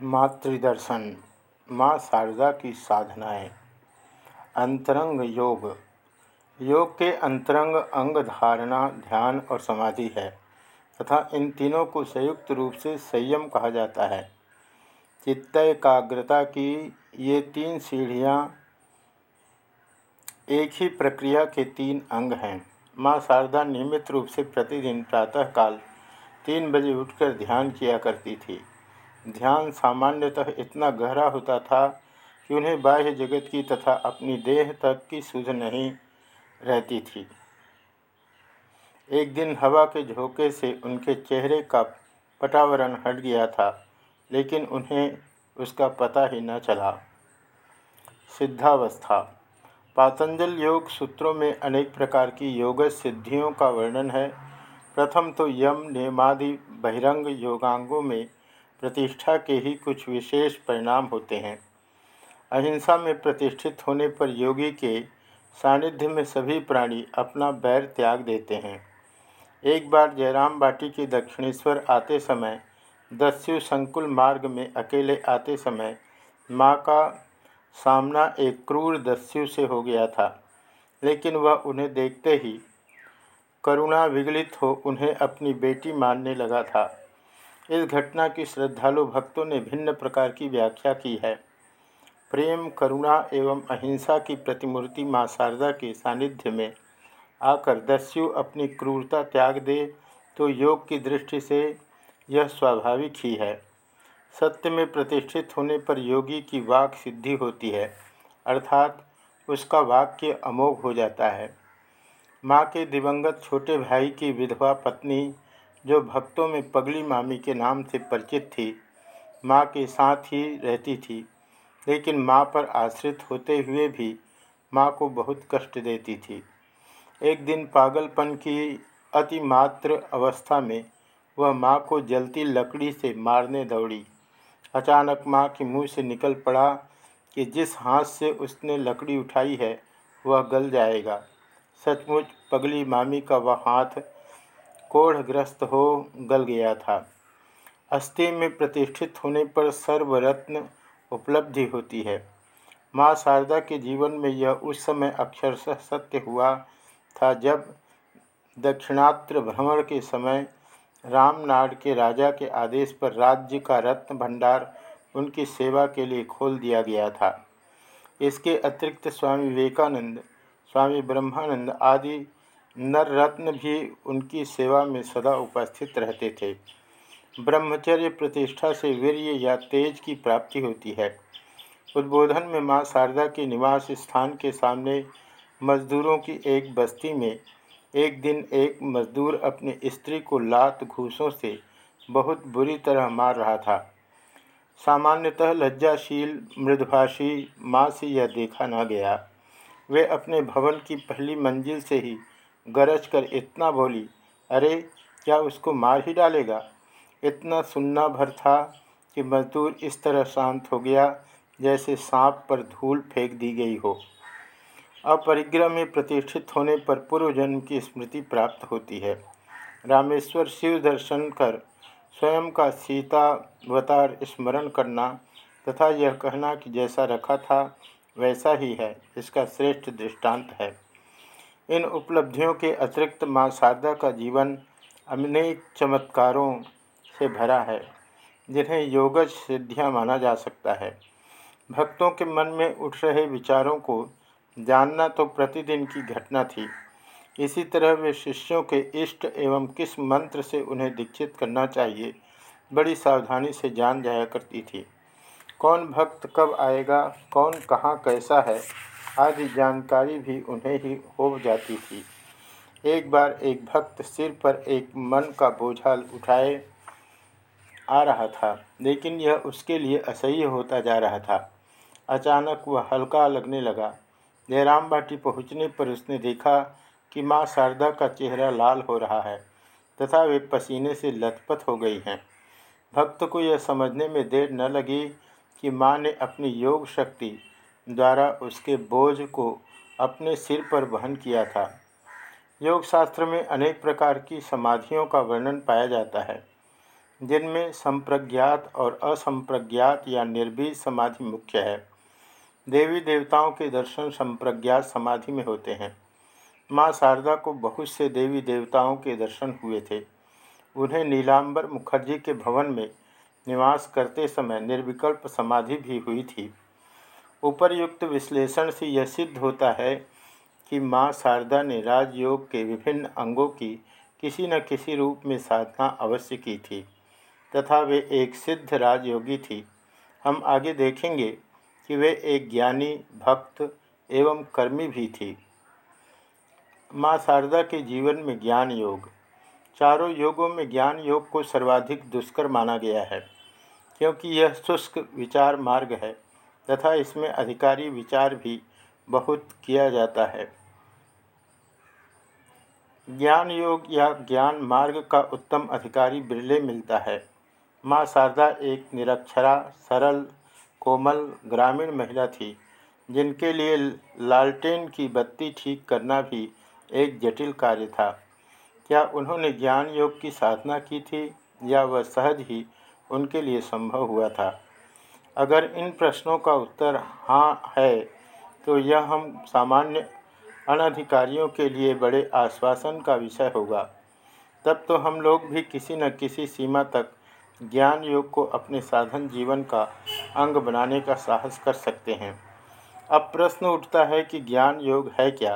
मातृदर्शन, माँ शारदा की साधनाएँ। अंतरंग योग। योग के अंतरंग अंग धारणा, ध्यान और समाधि है तथा इन तीनों को संयुक्त रूप से संयम कहा जाता है। चित्त एकाग्रता की ये तीन सीढ़ियाँ एक ही प्रक्रिया के तीन अंग हैं। माँ शारदा नियमित रूप से प्रतिदिन प्रातःकाल तीन बजे उठकर ध्यान किया करती थी। ध्यान सामान्यतः इतना गहरा होता था कि उन्हें बाह्य जगत की तथा अपनी देह तक की सुध नहीं रहती थी। एक दिन हवा के झोंके से उनके चेहरे का पटावरण हट गया था, लेकिन उन्हें उसका पता ही न चला। सिद्धावस्था। पातंजल योग सूत्रों में अनेक प्रकार की योग सिद्धियों का वर्णन है। प्रथम तो यम नियमादि बहिरंग योगांगों में प्रतिष्ठा के ही कुछ विशेष परिणाम होते हैं। अहिंसा में प्रतिष्ठित होने पर योगी के सानिध्य में सभी प्राणी अपना बैर त्याग देते हैं। एक बार जयराम बाटी के दक्षिणेश्वर आते समय, दस्यु संकुल मार्ग में अकेले आते समय, माँ का सामना एक क्रूर दस्यु से हो गया था, लेकिन वह उन्हें देखते ही करुणा विगलित हो उन्हें अपनी बेटी मानने लगा था। इस घटना की श्रद्धालु भक्तों ने भिन्न प्रकार की व्याख्या की है। प्रेम, करुणा एवं अहिंसा की प्रतिमूर्ति माँ शारदा के सानिध्य में आकर दस्यु अपनी क्रूरता त्याग दे तो योग की दृष्टि से यह स्वाभाविक ही है। सत्य में प्रतिष्ठित होने पर योगी की वाक सिद्धि होती है, अर्थात उसका वाक्य अमोघ हो जाता है। माँ के दिवंगत छोटे भाई की विधवा पत्नी जो भक्तों में पगली मामी के नाम से परिचित थी, माँ के साथ ही रहती थी, लेकिन माँ पर आश्रित होते हुए भी माँ को बहुत कष्ट देती थी। एक दिन पागलपन की अतिमात्र अवस्था में वह माँ को जलती लकड़ी से मारने दौड़ी। अचानक माँ के मुँह से निकल पड़ा कि जिस हाथ से उसने लकड़ी उठाई है, वह गल जाएगा। सचमुच पगली मामी का वह हाथ कोढ़ग्रस्त हो गल गया था। अस्थि में प्रतिष्ठित होने पर सर्वरत्न उपलब्धि होती है। माँ शारदा के जीवन में यह उस समय अक्षरशः सत्य हुआ था जब दक्षिणात्र भ्रमण के समय रामनाड के राजा के आदेश पर राज्य का रत्न भंडार उनकी सेवा के लिए खोल दिया गया था। इसके अतिरिक्त स्वामी विवेकानंद, स्वामी ब्रह्मानंद आदि नर रत्न भी उनकी सेवा में सदा उपस्थित रहते थे। ब्रह्मचर्य प्रतिष्ठा से वीर्य या तेज की प्राप्ति होती है। उद्बोधन में माँ शारदा के निवास स्थान के सामने मजदूरों की एक बस्ती में एक दिन एक मजदूर अपनी स्त्री को लात घूसों से बहुत बुरी तरह मार रहा था। सामान्यतः लज्जाशील, मृदभाषी, माँ से यह देखा न गया। वे अपने भवन की पहली मंजिल से ही गरज कर इतना बोली, अरे, क्या उसको मार ही डालेगा? इतना सुनना भर था कि मजदूर इस तरह शांत हो गया जैसे सांप पर धूल फेंक दी गई हो। अपरिग्रह में प्रतिष्ठित होने पर पूर्व जन्म की स्मृति प्राप्त होती है। रामेश्वर शिव दर्शन कर, स्वयं का सीतावतार स्मरण करना तथा यह कहना कि जैसा रखा था, वैसा ही है, इसका श्रेष्ठ दृष्टांत है। इन उपलब्धियों के अतिरिक्त माँ शारदा का जीवन अनेक चमत्कारों से भरा है, जिन्हें योगज सिद्धियाँ माना जा सकता है। भक्तों के मन में उठ रहे विचारों को जानना तो प्रतिदिन की घटना थी। इसी तरह वे शिष्यों के इष्ट एवं किस मंत्र से उन्हें दीक्षित करना चाहिए, बड़ी सावधानी से जान जाया करती थी। कौन भक्त कब आएगा, कौन कहाँ कैसा है आदि जानकारी भी उन्हें ही हो जाती थी। एक बार एक भक्त सिर पर एक मन का बोझा उठाए आ रहा था, लेकिन यह उसके लिए असह्य होता जा रहा था। अचानक वह हल्का लगने लगा। जयराम बाटी पहुँचने पर उसने देखा कि माँ शारदा का चेहरा लाल हो रहा है तथा वे पसीने से लथपथ हो गई हैं। भक्त को यह समझने में देर न लगी कि माँ ने अपनी योग शक्ति द्वारा उसके बोझ को अपने सिर पर वहन किया था। योग शास्त्र में अनेक प्रकार की समाधियों का वर्णन पाया जाता है, जिनमें संप्रज्ञात और असंप्रज्ञात या निर्बीज समाधि मुख्य है। देवी देवताओं के दर्शन संप्रज्ञात समाधि में होते हैं। माँ शारदा को बहुत से देवी देवताओं के दर्शन हुए थे। उन्हें नीलांबर मुखर्जी के भवन में निवास करते समय निर्विकल्प समाधि भी हुई थी। उपर्युक्त विश्लेषण से यह सिद्ध होता है कि माँ शारदा ने राजयोग के विभिन्न अंगों की किसी न किसी रूप में साधना अवश्य की थी, तथा वे एक सिद्ध राजयोगी थी। हम आगे देखेंगे कि वे एक ज्ञानी, भक्त एवं कर्मी भी थी। माँ शारदा के जीवन में ज्ञान योग, चारों योगों में ज्ञान योग को सर्वाधिक दुष्कर माना गया है, क्योंकि यह शुष्क विचार मार्ग है। तथा इसमें अधिकारी विचार भी बहुत किया जाता है। ज्ञान योग या ज्ञान मार्ग का उत्तम अधिकारी बिरले मिलता है। माँ शारदा एक निरक्षरा, सरल, कोमल, ग्रामीण महिला थी, जिनके लिए लालटेन की बत्ती ठीक करना भी एक जटिल कार्य था। क्या उन्होंने ज्ञान योग की साधना की थी या वह सहज ही उनके लिए संभव हुआ था? अगर इन प्रश्नों का उत्तर हाँ है तो यह हम सामान्य अनधिकारियों के लिए बड़े आश्वासन का विषय होगा। तब तो हम लोग भी किसी न किसी सीमा तक ज्ञान योग को अपने साधन जीवन का अंग बनाने का साहस कर सकते हैं। अब प्रश्न उठता है कि ज्ञान योग है क्या,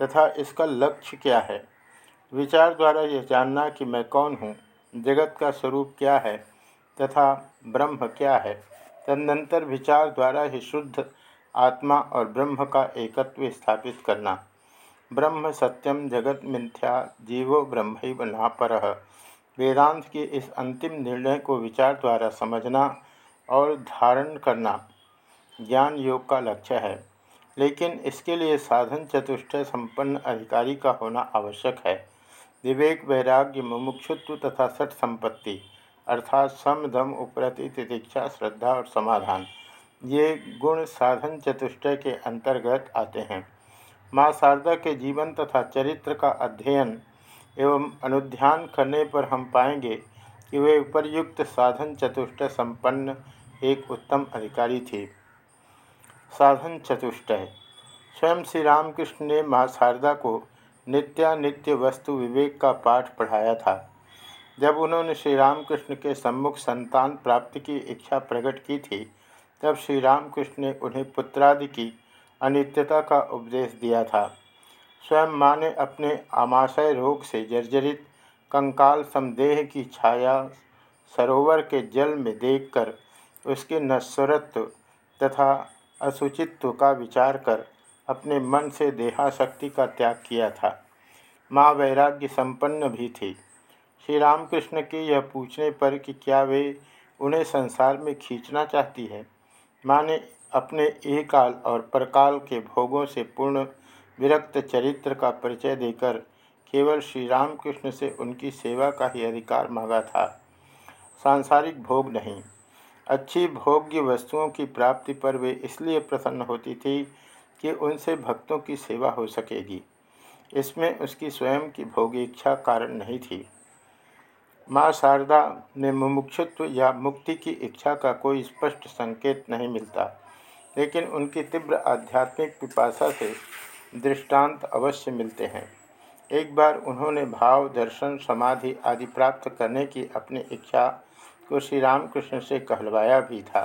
तथा इसका लक्ष्य क्या है? विचार द्वारा यह जानना कि मैं कौन हूँ, जगत का स्वरूप क्या है, तथा ब्रह्म क्या है। तदनंतर विचार द्वारा ही शुद्ध आत्मा और ब्रह्म का एकत्व स्थापित करना। ब्रह्म सत्यम जगत मिथ्या जीवो ब्रह्म नापर। वेदांत के इस अंतिम निर्णय को विचार द्वारा समझना और धारण करना ज्ञान योग का लक्ष्य है। लेकिन इसके लिए साधन चतुष्टय संपन्न अधिकारी का होना आवश्यक है। विवेक, वैराग्य, मुमुक्षुत्व तथा सठ संपत्ति अर्थात सम दम उपरति तितिक्षा, श्रद्धा और समाधान। ये गुण साधन चतुष्टय के अंतर्गत आते हैं। माँ शारदा के जीवन तथा चरित्र का अध्ययन एवं अनुध्यान करने पर हम पाएँगे कि वे उपरयुक्त साधन चतुष्टय संपन्न एक उत्तम अधिकारी थे। साधन चतुष्टय। स्वयं श्री रामकृष्ण ने माँ शारदा को नित्यानित्य वस्तु विवेक का पाठ पढ़ाया था। जब उन्होंने श्री रामकृष्ण के सम्मुख संतान प्राप्ति की इच्छा प्रकट की थी, तब श्री रामकृष्ण ने उन्हें पुत्रादि की अनित्यता का उपदेश दिया था। स्वयं माँ ने अपने आमाशय रोग से जर्जरित कंकाल समदेह की छाया सरोवर के जल में देखकर उसके नस्वरत्व तथा असुचित्व का विचार कर अपने मन से देहाशक्ति का त्याग किया था। माँ वैराग्य संपन्न भी थी। श्री रामकृष्ण के यह पूछने पर कि क्या वे उन्हें संसार में खींचना चाहती है? माँ ने अपने काल और परकाल के भोगों से पूर्ण विरक्त चरित्र का परिचय देकर केवल श्री रामकृष्ण से उनकी सेवा का ही अधिकार मांगा था। सांसारिक भोग नहीं। अच्छी भोग्य वस्तुओं की प्राप्ति पर वे इसलिए प्रसन्न होती थी कि उनसे भक्तों की सेवा हो सकेगी। इसमें उसकी स्वयं की भोगी इच्छा कारण नहीं थी। माँ शारदा में मुमुक्षुत्व या मुक्ति की इच्छा का कोई स्पष्ट संकेत नहीं मिलता, लेकिन उनकी तीव्र आध्यात्मिक पिपाशा से दृष्टांत अवश्य मिलते हैं। एक बार उन्होंने भाव, दर्शन, समाधि आदि प्राप्त करने की अपनी इच्छा को श्री रामकृष्ण से कहलवाया भी था।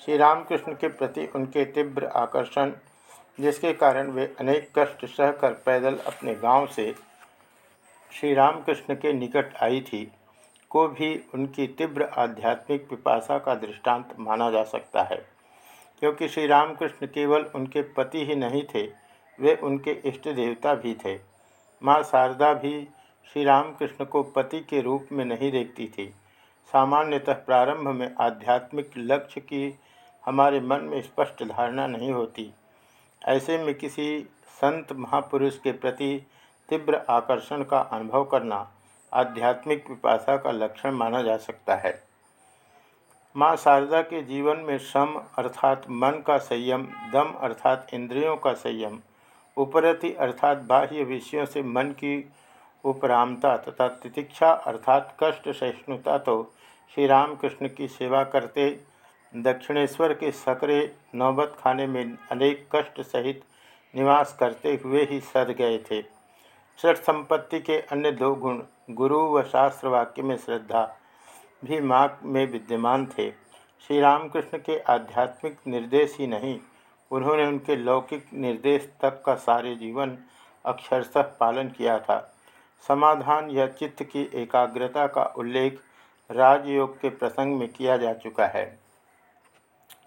श्री रामकृष्ण के प्रति उनके तीव्र आकर्षण, जिसके कारण वे अनेक कष्ट सहकर पैदल अपने गाँव से श्री रामकृष्ण के निकट आई थी को भी उनकी तीव्र आध्यात्मिक पिपासा का दृष्टांत माना जा सकता है। क्योंकि श्री रामकृष्ण केवल उनके पति ही नहीं थे, वे उनके इष्ट देवता भी थे। माँ शारदा भी श्री रामकृष्ण को पति के रूप में नहीं देखती थी। सामान्यतः प्रारंभ में आध्यात्मिक लक्ष्य की हमारे मन में स्पष्ट धारणा नहीं होती। ऐसे में किसी संत महापुरुष के प्रति तीव्र आकर्षण का अनुभव करना आध्यात्मिक विपाशा का लक्षण माना जा सकता है। माँ शारदा के जीवन में सम अर्थात मन का संयम, दम अर्थात इंद्रियों का संयम, उपरति अर्थात बाह्य विषयों से मन की उपरामता तथा तितिक्षा अर्थात कष्ट सहिष्णुता तो श्री रामकृष्ण की सेवा करते दक्षिणेश्वर के सकरे नौबत खाने में अनेक कष्ट सहित निवास करते हुए ही सद गए थे। षठ संपत्ति के अन्य दो गुण गुरु व शास्त्र वाक्य में श्रद्धा भी माँ में विद्यमान थे। श्री रामकृष्ण के आध्यात्मिक निर्देश ही नहीं, उन्होंने उनके लौकिक निर्देश तक का सारे जीवन अक्षरशः पालन किया था। समाधान या चित्त की एकाग्रता का उल्लेख राजयोग के प्रसंग में किया जा चुका है।